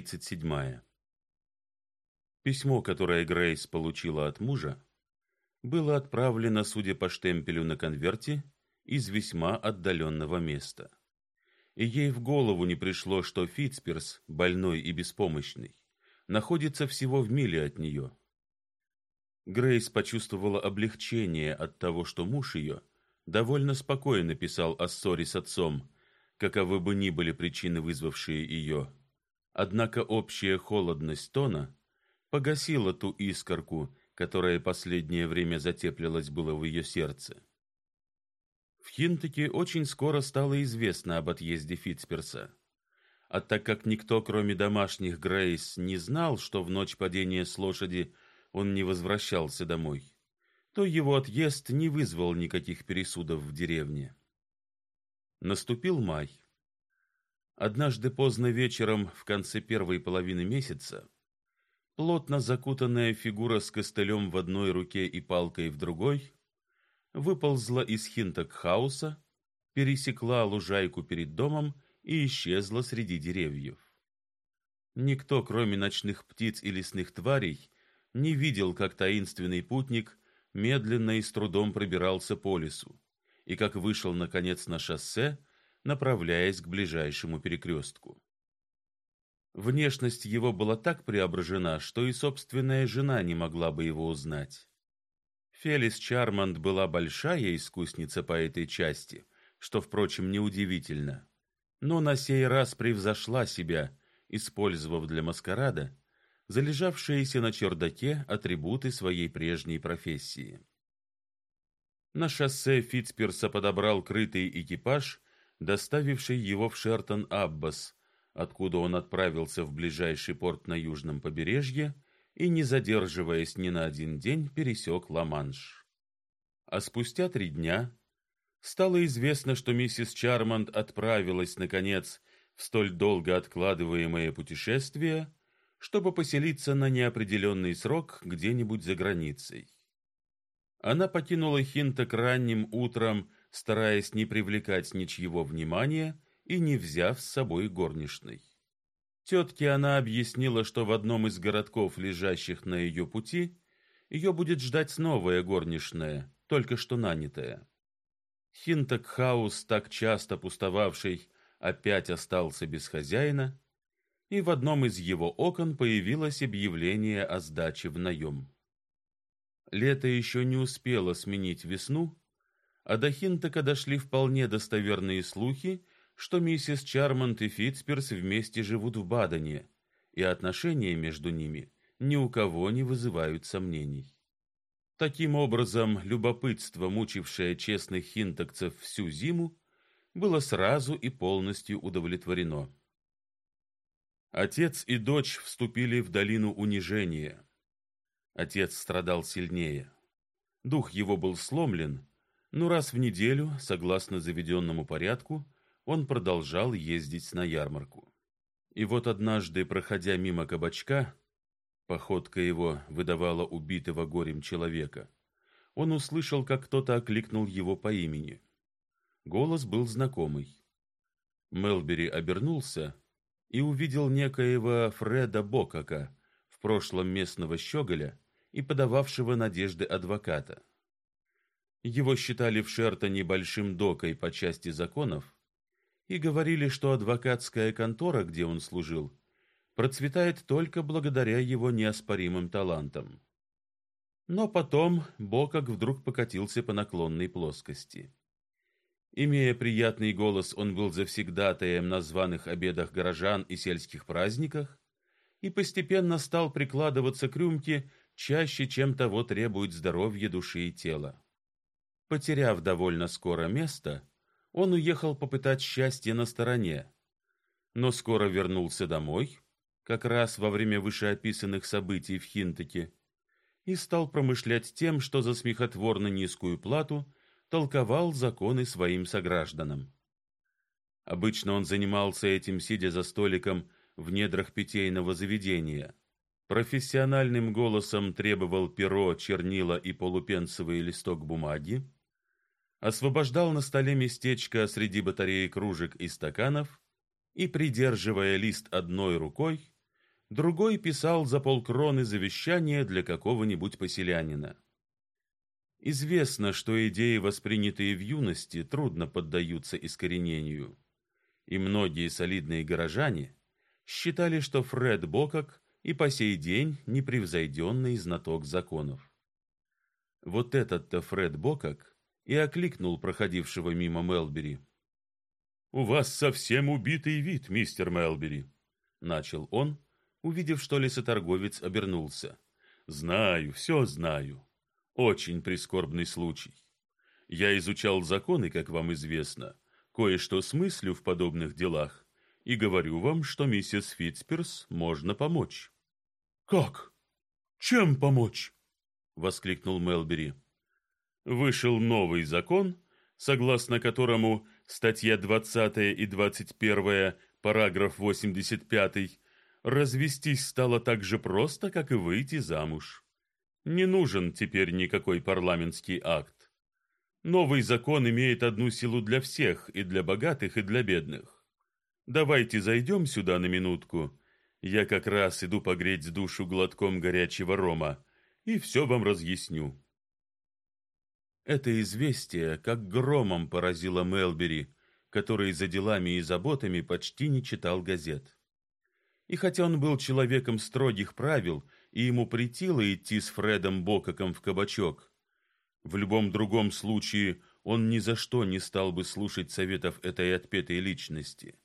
37. Письмо, которое Грейс получила от мужа, было отправлено, судя по штемпелю на конверте, из весьма отдаленного места. И ей в голову не пришло, что Фитцперс, больной и беспомощный, находится всего в миле от нее. Грейс почувствовала облегчение от того, что муж ее довольно спокойно писал о ссоре с отцом, каковы бы ни были причины, вызвавшие ее. Однако общая холодность тона погасила ту искорку, которая последнее время затеплилась было в ее сердце. В Хинтеке очень скоро стало известно об отъезде Фитцперса. А так как никто, кроме домашних Грейс, не знал, что в ночь падения с лошади он не возвращался домой, то его отъезд не вызвал никаких пересудов в деревне. Наступил май. Однажды поздно вечером в конце первой половины месяца плотно закутанная фигура с костылем в одной руке и палкой в другой выползла из Хинток-хауса, пересекла лужайку перед домом и исчезла среди деревьев. Никто, кроме ночных птиц и лесных тварей, не видел, как таинственный путник медленно и с трудом пробирался по лесу, и как вышел наконец на шоссе, направляясь к ближайшему перекрестку. Внешность его была так преображена, что и собственная жена не могла бы его узнать. Фелис Чармонд была большая искусница по этой части, что, впрочем, неудивительно. Но на сей раз превзошла себя, использовав для маскарада залежавшиеся на чердаке атрибуты своей прежней профессии. На шоссе Фитцперса подобрал крытый экипаж, доставивший его в Шертон-Аббас, откуда он отправился в ближайший порт на южном побережье и, не задерживаясь ни на один день, пересек Ла-Манш. А спустя три дня стало известно, что миссис Чармонд отправилась, наконец, в столь долго откладываемое путешествие чтобы поселиться на неопределенный срок где-нибудь за границей. Она покинула Хинток ранним утром, стараясь не привлекать ничьего внимания и не взяв с собой горничной. Тетке она объяснила, что в одном из городков, лежащих на ее пути, ее будет ждать новая горничная, только что нанятая. Хинток-хаус, так часто пустовавший, опять остался без хозяина, и в одном из его окон появилось объявление о сдаче в наем. Лето еще не успело сменить весну, а до Хинтока дошли вполне достоверные слухи, что миссис Чармонд и Фитцперс вместе живут в Бадене, и отношения между ними ни у кого не вызывают сомнений. Таким образом, любопытство, мучившее честных хинтокцев всю зиму, было сразу и полностью удовлетворено. Отец и дочь вступили в долину унижения. Отец страдал сильнее. Дух его был сломлен, но раз в неделю, согласно заведенному порядку, он продолжал ездить на ярмарку. И вот однажды, проходя мимо кабачка, походка его выдавала убитого горем человека, он услышал, как кто-то окликнул его по имени. Голос был знакомый. Мелбери обернулся и увидел некоего Фреда Бокака, в прошлом местного щеголя и подававшего надежды адвоката. Его считали в Шертоне большим докой по части законов и говорили, что адвокатская контора, где он служил, процветает только благодаря его неоспоримым талантам. Но потом Бокак вдруг покатился по наклонной плоскости. Имея приятный голос, он был завсегдатаем на званых обедах горожан и сельских праздниках и постепенно стал прикладываться к рюмке чаще, чем того требует здоровье души и тела. Потеряв довольно скоро место, он уехал попытать счастье на стороне, но скоро вернулся домой, как раз во время вышеописанных событий в Хинтеке, и стал промышлять тем, что за смехотворно низкую плату толковал законы своим согражданам. Обычно он занимался этим, сидя за столиком в недрах питейного заведения. Профессиональным голосом требовал перо, чернила и полупенсовый листок бумаги, освобождал на столе местечко среди батареи кружек и стаканов и, придерживая лист одной рукой, другой писал за полкроны завещание для какого-нибудь поселянина. Известно, что идеи, воспринятые в юности, трудно поддаются искоренению, и многие солидные горожане считали, что Фред Бокок и по сей день непревзойденный знаток законов. Вот этот-то Фред Бокок и окликнул проходившего мимо Мелбери. «У вас совсем убитый вид, мистер Мелбери», — начал он, увидев, что лесоторговец обернулся. «Знаю, все знаю. Очень прискорбный случай. Я изучал законы, как вам известно, кое-что смыслю в подобных делах, и говорю вам, что миссис Фитцперс можно помочь». «Как? Чем помочь?» — воскликнул Мелбери. «Вышел новый закон, согласно которому статья 20 и 21, параграф 85, развестись стало так же просто, как и выйти замуж. Не нужен теперь никакой парламентский акт. Новый закон имеет одну силу для всех, и для богатых, и для бедных. Давайте зайдем сюда на минутку. Я как раз иду погреть душу глотком горячего рома, и все вам разъясню. Это известие как громом поразило Мелбери, который за делами и заботами почти не читал газет. И хотя он был человеком строгих правил, и ему претило идти с Фредом Бококом в кабачок, в любом другом случае он ни за что не стал бы слушать советов этой отпетой личности.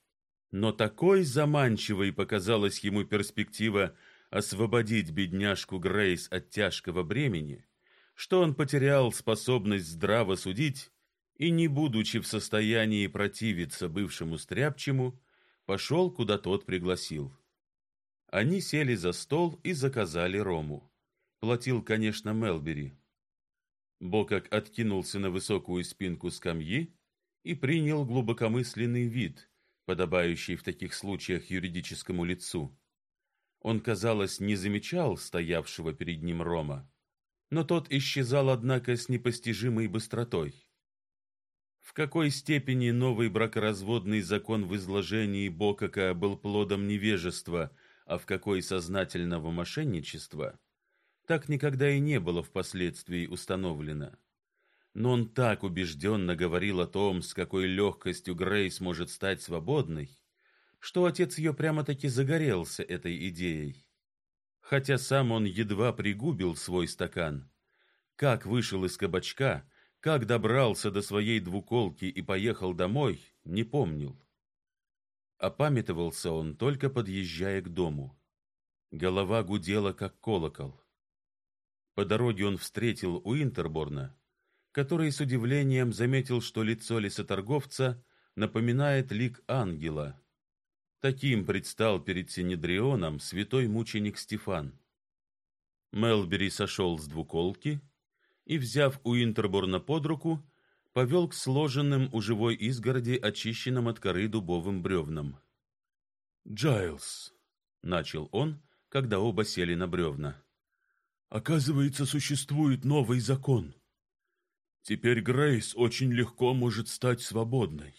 Но такой заманчивой показалась ему перспектива освободить бедняжку Грейс от тяжкого бремени, что он потерял способность здраво судить и, не будучи в состоянии противиться бывшему стряпчему, пошел, куда тот пригласил. Они сели за стол и заказали рому. Платил, конечно, Мелбери. Бокок откинулся на высокую спинку скамьи и принял глубокомысленный вид, подобающий в таких случаях юридическому лицу. Он, казалось, не замечал стоявшего перед ним рома, но тот исчезал, однако, с непостижимой быстротой. В какой степени новый бракоразводный закон в изложении Бокака был плодом невежества, а в какой сознательного мошенничества, так никогда и не было впоследствии установлено. Но он так убежденно говорил о том, с какой легкостью Грейс может стать свободной, что отец ее прямо-таки загорелся этой идеей. Хотя сам он едва пригубил свой стакан, как вышел из кабачка, как добрался до своей двуколки и поехал домой, не помнил. Опамятовался он только подъезжая к дому. Голова гудела как колокол. По дороге он встретил у Интерборна, который с удивлением заметил, что лицо лесоторговца напоминает лик ангела. Таким предстал перед Синедрионом святой мученик Стефан. Мелбери сошел с двуколки и, взяв у Интерборна под руку, повел к сложенным у живой изгороди очищенным от коры дубовым бревнам. «Джайлз», — начал он, когда оба сели на бревна, — «оказывается, существует новый закон. Теперь Грейс очень легко может стать свободной.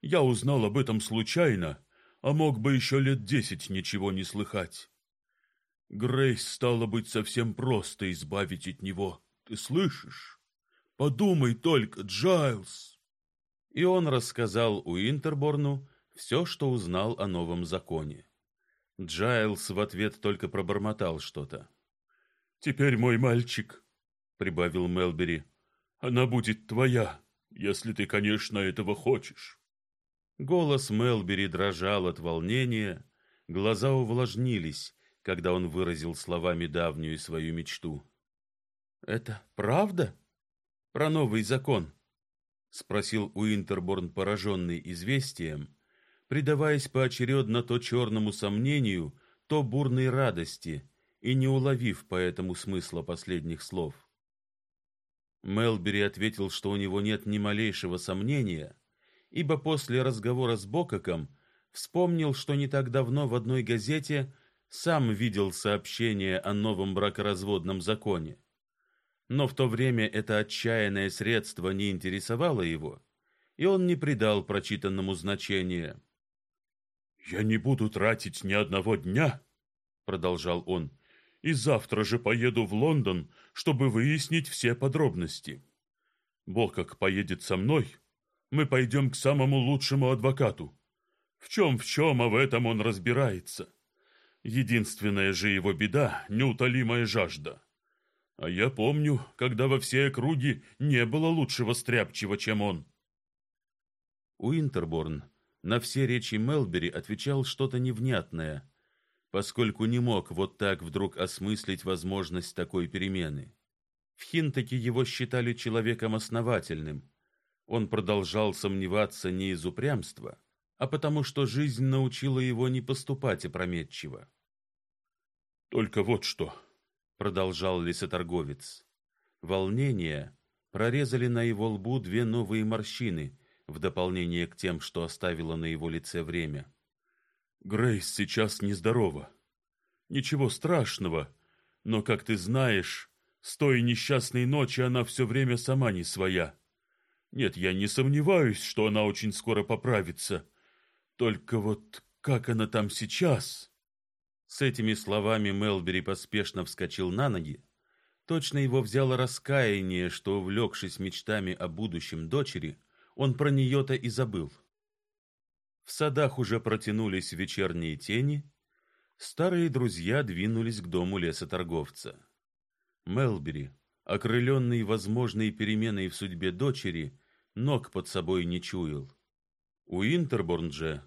Я узнал об этом случайно, а мог бы еще лет десять ничего не слыхать. Грейс стало быть совсем просто избавить от него. Ты слышишь? Подумай только, Джайлз. И он рассказал у Интерборну все, что узнал о новом законе. Джайлз в ответ только пробормотал что-то. Теперь мой мальчик, прибавил Мелбери. Она будет твоя, если ты, конечно, этого хочешь. Голос Мелбери дрожал от волнения, глаза увлажнились, когда он выразил словами давнюю свою мечту. Это правда? Про новый закон? спросил Уинтерборн, пораженный известием, предаваясь поочередно то черному сомнению, то бурной радости и не уловив поэтому смысла последних слов. Мелбери ответил, что у него нет ни малейшего сомнения, ибо после разговора с Бококом вспомнил, что не так давно в одной газете сам видел сообщение о новом бракоразводном законе но в то время это отчаянное средство не интересовало его, и он не придал прочитанному значения. «Я не буду тратить ни одного дня», продолжал он, и завтра же поеду в Лондон, чтобы выяснить все подробности. Бог как поедет со мной, мы пойдем к самому лучшему адвокату. В чем в чем, а в этом он разбирается. Единственная же его беда — неутолимая жажда. А я помню, когда во всей округе не было лучшего стряпчего, чем он. Уинтерборн на все речи Мелбери отвечал что-то невнятное, поскольку не мог вот так вдруг осмыслить возможность такой перемены. В Хинтаке его считали человеком основательным. Он продолжал сомневаться не из упрямства, а потому что жизнь научила его не поступать опрометчиво. Только вот что, продолжал лесоторговец. Волнение прорезали на его лбу две новые морщины, в дополнение к тем, что оставило на его лице время. Грейс сейчас нездорова. Ничего страшного, но, как ты знаешь, с той несчастной ночи она все время сама не своя. Нет, я не сомневаюсь, что она очень скоро поправится. Только вот как она там сейчас? С этими словами Мелбери поспешно вскочил на ноги. Точно его взяло раскаяние, что, увлекшись мечтами о будущем дочери, он про нее-то и забыл. В садах уже протянулись вечерние тени, старые друзья двинулись к дому лесоторговца. Мелбери, окрыленный возможной переменой в судьбе дочери, ног под собой не чуял. Интерборн же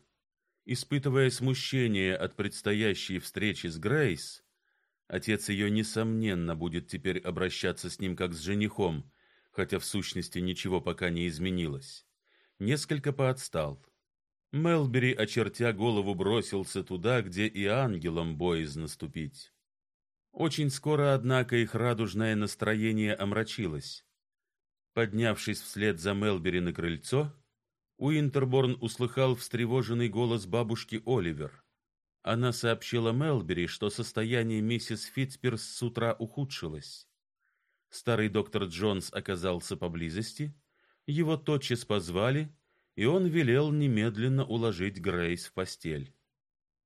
Испытывая смущение от предстоящей встречи с Грейс, отец ее несомненно будет теперь обращаться с ним как с женихом, хотя в сущности ничего пока не изменилось. Несколько поотстал. Мелбери, очертя голову, бросился туда, где и ангелам боязно ступить. Очень скоро, однако, их радужное настроение омрачилось. Поднявшись вслед за Мелбери на крыльцо, Уинтерборн услыхал встревоженный голос бабушки Оливер. Она сообщила Мелбери, что состояние миссис Фитцперс с утра ухудшилось. Старый доктор Джонс оказался поблизости, его тотчас позвали, и он велел немедленно уложить Грейс в постель.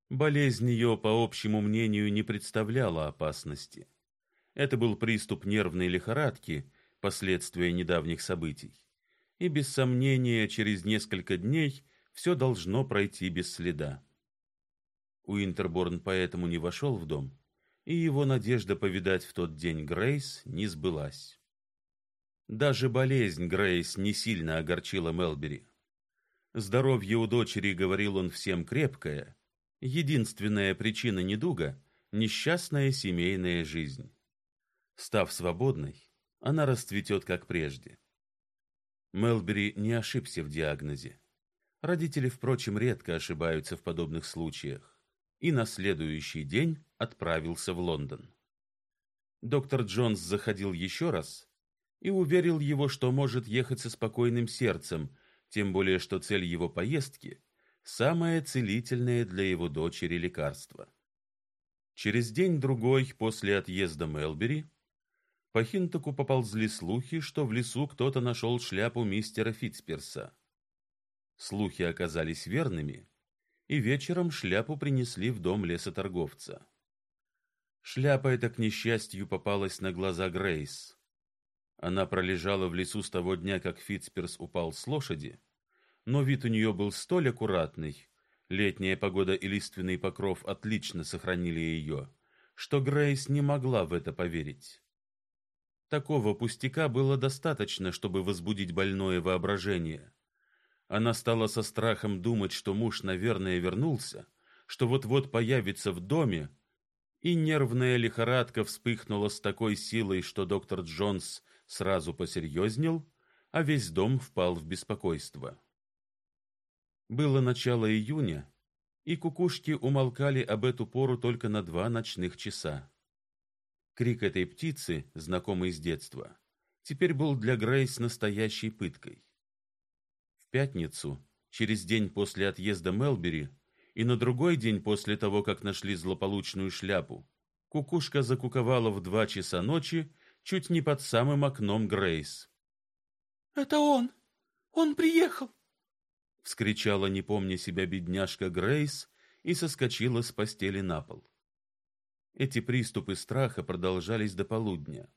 Болезнь ее, по общему мнению, не представляла опасности. Это был приступ нервной лихорадки, последствия недавних событий и без сомнения через несколько дней все должно пройти без следа. Уинтерборн поэтому не вошел в дом, и его надежда повидать в тот день Грейс не сбылась. Даже болезнь Грейс не сильно огорчила Мелбери. Здоровье у дочери, говорил он всем, крепкое. Единственная причина недуга несчастная семейная жизнь. Став свободной, она расцветет как прежде. Мелбери не ошибся в диагнозе. Родители, впрочем, редко ошибаются в подобных случаях. И на следующий день отправился в Лондон. Доктор Джонс заходил еще раз и уверил его, что может ехать со спокойным сердцем, тем более что цель его поездки самое целительное для его дочери лекарство. Через день другой после отъезда Мелбери по Хинтоку поползли слухи, что в лесу кто-то нашел шляпу мистера Фитцперса. Слухи оказались верными, и вечером шляпу принесли в дом лесоторговца. Шляпа эта, к несчастью, попалась на глаза Грейс. Она пролежала в лесу с того дня, как Фитцперс упал с лошади, но вид у нее был столь аккуратный, летняя погода и лиственный покров отлично сохранили ее, что Грейс не могла в это поверить. Такого пустяка было достаточно, чтобы возбудить больное воображение. Она стала со страхом думать, что муж, наверное, вернулся, что вот-вот появится в доме, и нервная лихорадка вспыхнула с такой силой, что доктор Джонс сразу посерьезнел, а весь дом впал в беспокойство. Было начало июня, и кукушки умолкали об эту пору только на два ночных часа. Крик этой птицы, знакомый с детства, теперь был для Грейс настоящей пыткой. В пятницу, через день после отъезда Мелбери, и на другой день после того, как нашли злополучную шляпу, кукушка закуковала в два часа ночи чуть не под самым окном Грейс. «Это он! Он приехал!» — вскричала, не помня себя, бедняжка Грейс и соскочила с постели на пол. Эти приступы страха продолжались до полудня.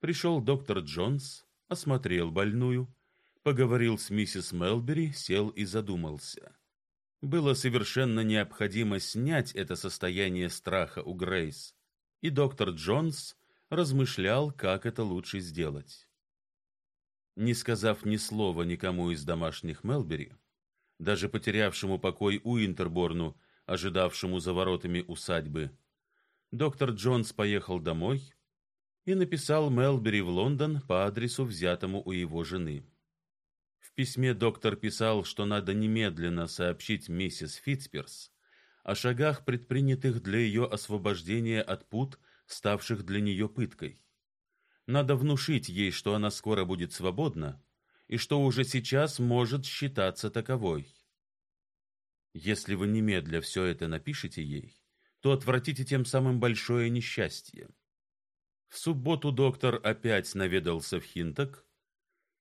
Пришел доктор Джонс, осмотрел больную, поговорил с миссис Мелбери, сел и задумался. Было совершенно необходимо снять это состояние страха у Грейс, и доктор Джонс размышлял, как это лучше сделать. Не сказав ни слова никому из домашних Мелбери, даже потерявшему покой у Интерборну, ожидавшему за воротами усадьбы, доктор Джонс поехал домой и написал Мелбери в Лондон по адресу, взятому у его жены. В письме доктор писал, что надо немедленно сообщить миссис Фитцперс о шагах, предпринятых для ее освобождения от пут, ставших для нее пыткой. Надо внушить ей, что она скоро будет свободна и что уже сейчас может считаться таковой. Если вы немедля все это напишете ей, то отвратите тем самым большое несчастье. В субботу доктор опять наведался в Хинток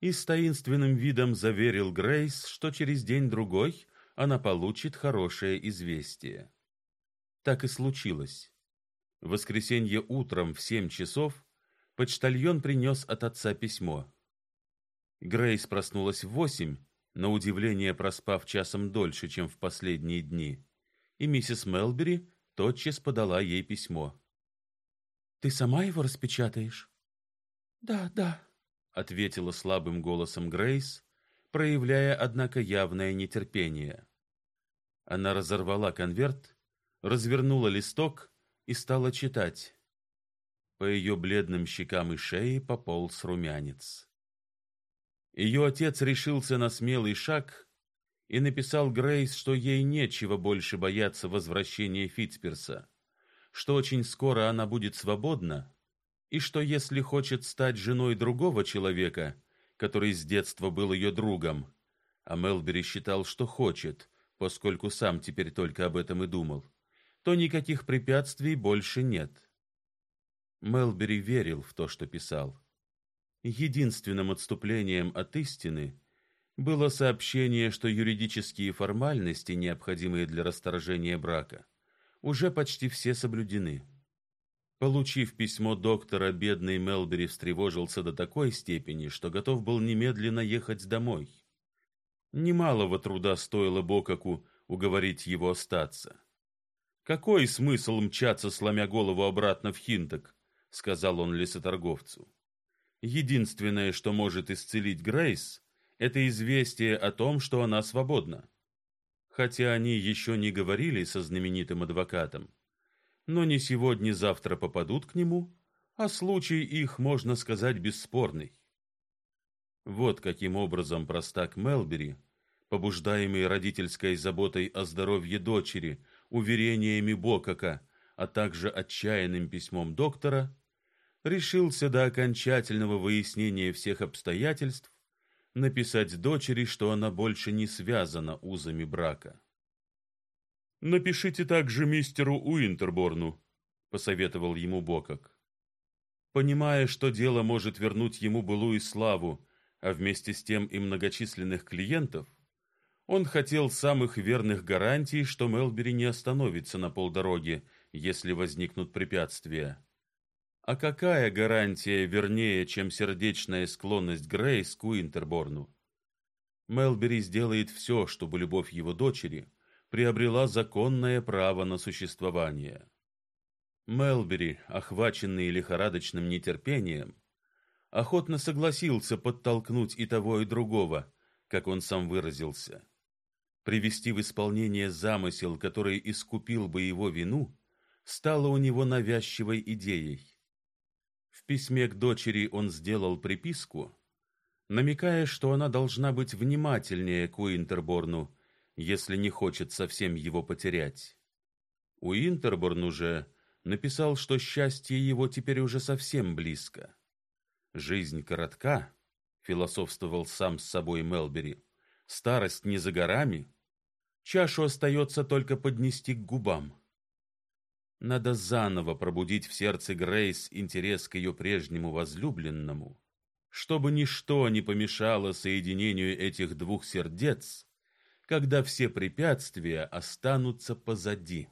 и с таинственным видом заверил Грейс, что через день-другой она получит хорошее известие. Так и случилось. В воскресенье утром в семь часов почтальон принес от отца письмо. Грейс проснулась в восемь, на удивление проспав часом дольше, чем в последние дни, и миссис Мелбери тотчас подала ей письмо. Ты сама его распечатаешь? Да, да, ответила слабым голосом Грейс, проявляя однако явное нетерпение. Она разорвала конверт, развернула листок и стала читать. По ее бледным щекам и шее пополз румянец. Ее отец решился на смелый шаг и написал Грейс, что ей нечего больше бояться возвращения Фитцперса, что очень скоро она будет свободна, и что если хочет стать женой другого человека, который с детства был ее другом, а Мелбери считал, что хочет, поскольку сам теперь только об этом и думал, то никаких препятствий больше нет. Мелбери верил в то, что писал. Единственным отступлением от истины было сообщение, что юридические формальности, необходимые для расторжения брака, уже почти все соблюдены. Получив письмо доктора, бедный Мелбери встревожился до такой степени, что готов был немедленно ехать домой. Немалого труда стоило Бокаку уговорить его остаться. Какой смысл мчаться, сломя голову обратно в Хинток, сказал он лесоторговцу. Единственное, что может исцелить Грейс, это известие о том, что она свободна. Хотя они еще не говорили со знаменитым адвокатом, но не сегодня-завтра попадут к нему, а случай их, можно сказать, бесспорный. Вот каким образом простак Мелбери, побуждаемый родительской заботой о здоровье дочери, уверениями Бокака, а также отчаянным письмом доктора, решился до окончательного выяснения всех обстоятельств написать дочери, что она больше не связана узами брака. Напишите также мистеру Уинтерборну, посоветовал ему Бокак. Понимая, что дело может вернуть ему былую славу, а вместе с тем и многочисленных клиентов, он хотел самых верных гарантий, что Мелбери не остановится на полдороге, если возникнут препятствия. А какая гарантия вернее, чем сердечная склонность Грейс к Уинтерборну? Мелбери сделает все, чтобы любовь его дочери приобрела законное право на существование. Мелбери, охваченный лихорадочным нетерпением, охотно согласился подтолкнуть и того, и другого, как он сам выразился привести в исполнение замысел, который искупил бы его вину, стало у него навязчивой идеей. Письме к дочери он сделал приписку, намекая, что она должна быть внимательнее к Уинтерборну, если не хочет совсем его потерять. Уинтерборн уже написал, что счастье его теперь уже совсем близко. Жизнь коротка, философствовал сам с собой Мелбери. Старость не за горами. Чашу остается только поднести к губам. Надо заново пробудить в сердце Грейс интерес к ее прежнему возлюбленному, чтобы ничто не помешало соединению этих двух сердец, когда все препятствия останутся позади.